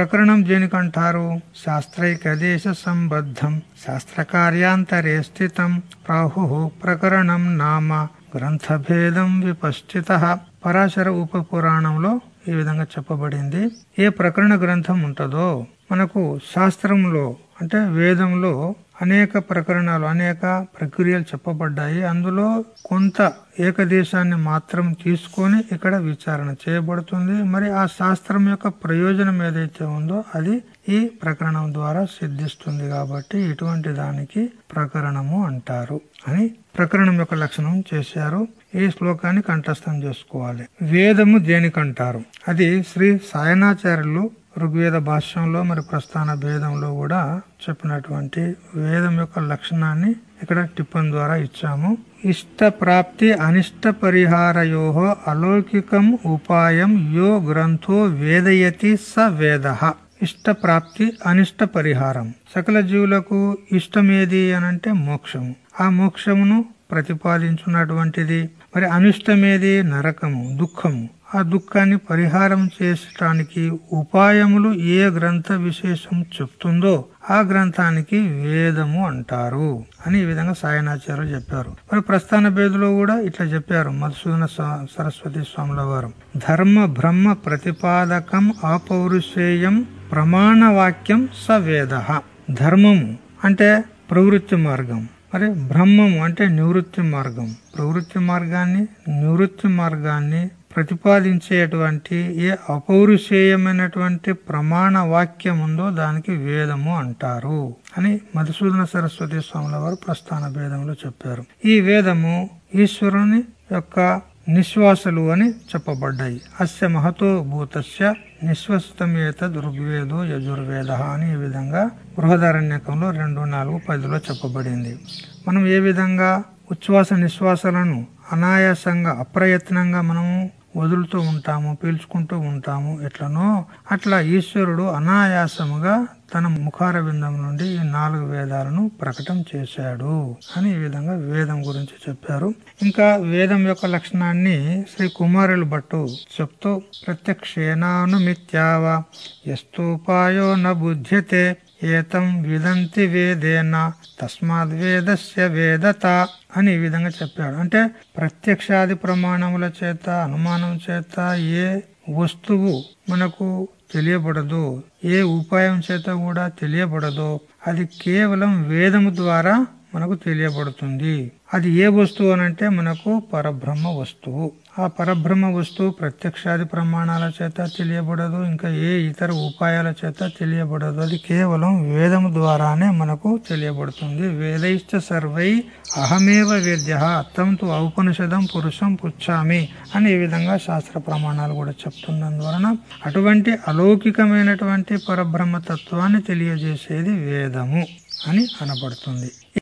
ప్రకరణం దేనికంటారు శాస్త్రైకదేశ సంబద్ధం శాస్త్రకార్యాంతరే స్థితం. ప్రాహు ప్రకరణం నామ. గ్రంథభేదం విపశ్చిత. పరాశర ఉప పురాణంలో ఈ విధంగా చెప్పబడింది. ఏ ప్రకరణ గ్రంథం ఉంటుందో మనకు శాస్త్రంలో అంటే వేదంలో అనేక ప్రకరణాలు అనేక ప్రక్రియలు చెప్పబడ్డాయి. అందులో కొంత ఏకదేశాన్ని మాత్రం తీసుకొని ఇక్కడ విచారణ చేయబడుతుంది. మరి ఆ శాస్త్రం యొక్క ప్రయోజనం ఏదైతే ఉందో అది ఈ ప్రకరణం ద్వారా సిద్ధిస్తుంది కాబట్టి ఇటువంటి దానికి ప్రకరణము అంటారు అని ప్రకరణం యొక్క లక్షణం చేశారు. ఈ శ్లోకాన్ని కంఠస్థం చేసుకోవాలి. వేదము దేనికంటారు? అది శ్రీ సాయనాచార్యులు ఋగ్వేద భాష్యంలో మరి ప్రస్థాన భేదంలో కూడా చెప్పినటువంటి వేదం యొక్క లక్షణాన్ని ఇక్కడ టిప్పన్ ద్వారా ఇచ్చాము. ఇష్ట ప్రాప్తి అనిష్ట పరిహారయో అలౌకికం ఉపాయం యో గ్రంథో వేదయతి స వేద. ఇష్ట ప్రాప్తి అనిష్ట పరిహారం. సకల జీవులకు ఇష్టమేది అనంటే మోక్షము. ఆ మోక్షమును ప్రతిపాదించున్నటువంటిది. మరి అనిష్టమేది నరకము దుఃఖము. ఆ దుఃఖాన్ని పరిహారం చేసటానికి ఉపాయములు ఏ గ్రంథ విశేషం చెప్తుందో ఆ గ్రంథానికి వేదము అంటారు అని ఈ విధంగా సాయనాచార్యులు చెప్పారు. మరి ప్రస్థాన భేదులో కూడా ఇట్లా చెప్పారు మధుసూదన సరస్వతి స్వాముల వారు. ధర్మ బ్రహ్మ ప్రతిపాదకం అపౌరుషేయం ప్రమాణ వాక్యం స వేద. ధర్మము అంటే ప్రవృత్తి మార్గం. మరి బ్రహ్మము అంటే నివృత్తి మార్గం. ప్రవృత్తి మార్గాన్ని నివృత్తి మార్గాన్ని ప్రతిపాదించేటువంటి ఏ అపౌరుషేయమైనటువంటి ప్రమాణ వాక్యం ఉందో దానికి వేదము అంటారు అని మధుసూదన సరస్వతి స్వాముల వారు ప్రస్థాన భేదంలో చెప్పారు. ఈ వేదము ఈశ్వరుని యొక్క నిశ్వాసలు అని చెప్పబడ్డాయి. అస్య మహతో భూతస్య నిశ్వసితమేత ఋగ్వేదో యజుర్వేద అని ఈ విధంగా బృహదారణ్యకంలో రెండు నాలుగు పదిలో చెప్పబడింది. మనం ఏ విధంగా ఉచ్ఛ్వాస నిశ్వాసాలను అనాయాసంగా అప్రయత్నంగా మనము వదులుతూ ఉంటాము పీల్చుకుంటూ ఉంటాము ఎట్లనో. అట్లా ఈశ్వరుడు అనాయాసముగా తన ముఖార బిందం నుండి ఈ నాలుగు వేదాలను ప్రకటన చేశాడు అని ఈ విధంగా వేదం గురించి చెప్పారు. ఇంకా వేదం యొక్క లక్షణాన్ని శ్రీ కుమారులు భట్టు చెప్తూ ప్రత్యక్షేనానుమిత్యావ ఎస్తూపాయో న బుధ్యతే ఏతం విదంతి వేదేన తస్మాద్ వేదస్య వేదత అని ఈ విధంగా చెప్పాడు. అంటే ప్రత్యక్షాది ప్రమాణముల చేత అనుమానం చేత ఏ వస్తువు మనకు తెలియబడదు ఏ ఉపాయం చేత కూడా తెలియబడదు. అది కేవలం వేదము ద్వారా మనకు తెలియబడుతుంది. అది ఏ వస్తువు అనంటే మనకు పరబ్రహ్మ వస్తువు. ఆ పరబ్రహ్మ వస్తువు ప్రత్యక్షాది ప్రమాణాల చేత తెలియబడదు ఇంకా ఏ ఇతర ఉపాయాల చేత తెలియబడదు. అది కేవలం వేదము ద్వారానే మనకు తెలియబడుతుంది. వేదైశ్చ సర్వై అహమేవ వేద్య అత్తంతు ఔపనిషదం పురుషం పుచ్చామి అని ఈ విధంగా శాస్త్ర ప్రమాణాలు కూడా చెప్తున్నందువలన అటువంటి అలౌకికమైనటువంటి పరబ్రహ్మ తత్వాన్ని తెలియజేసేది వేదము అని అనబడుతుంది.